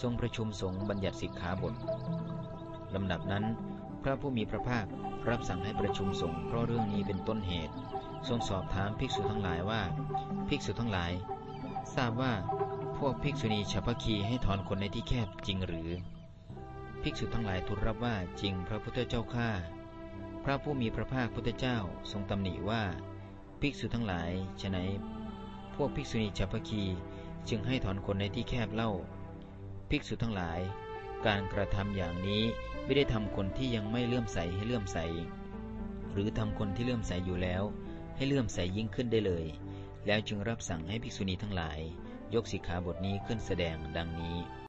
ทรงประชุมสงฆ์บัญญัติสิกขาบทลำดับนั้น พระผู้มีพระภาครับสั่งให้ประชุมสงฆ์เพราะเรื่องนี้เป็นต้นเหตุ ทรงสอบถามภิกษุทั้งหลายว่า ภิกษุทั้งหลาย ทราบว่าพวกภิกษุณีฉัพคีให้ถอนคนในที่แคบจริงหรือ ภิกษุทั้งหลายทูลรับว่าจริงพระพุทธเจ้าข้าพระผู้มีพระภาคพุทธเจ้าทรงตำหนิว่า ภิกษุทั้งหลายฉะไหนพวกภิกษุณีฉัพพคีจึงให้ถอนคนในที่แคบเล่า ภิกษุทั้งหลาย การกระทำอย่างนี้ไม่ได้ทำคนที่ยังไม่เลื่อมใสให้เลื่อมใส หรือทำคนที่เลื่อมใสอยู่แล้ว ให้เลื่อมใสยิ่งขึ้นได้เลย แล้วจึงรับสั่งให้ภิกษุณีทั้งหลาย ยกสิกขาบทนี้ขึ้นแสดงดังนี้